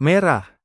Merah.